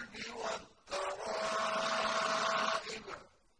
الْبِرِّ وَالتَّقْوَى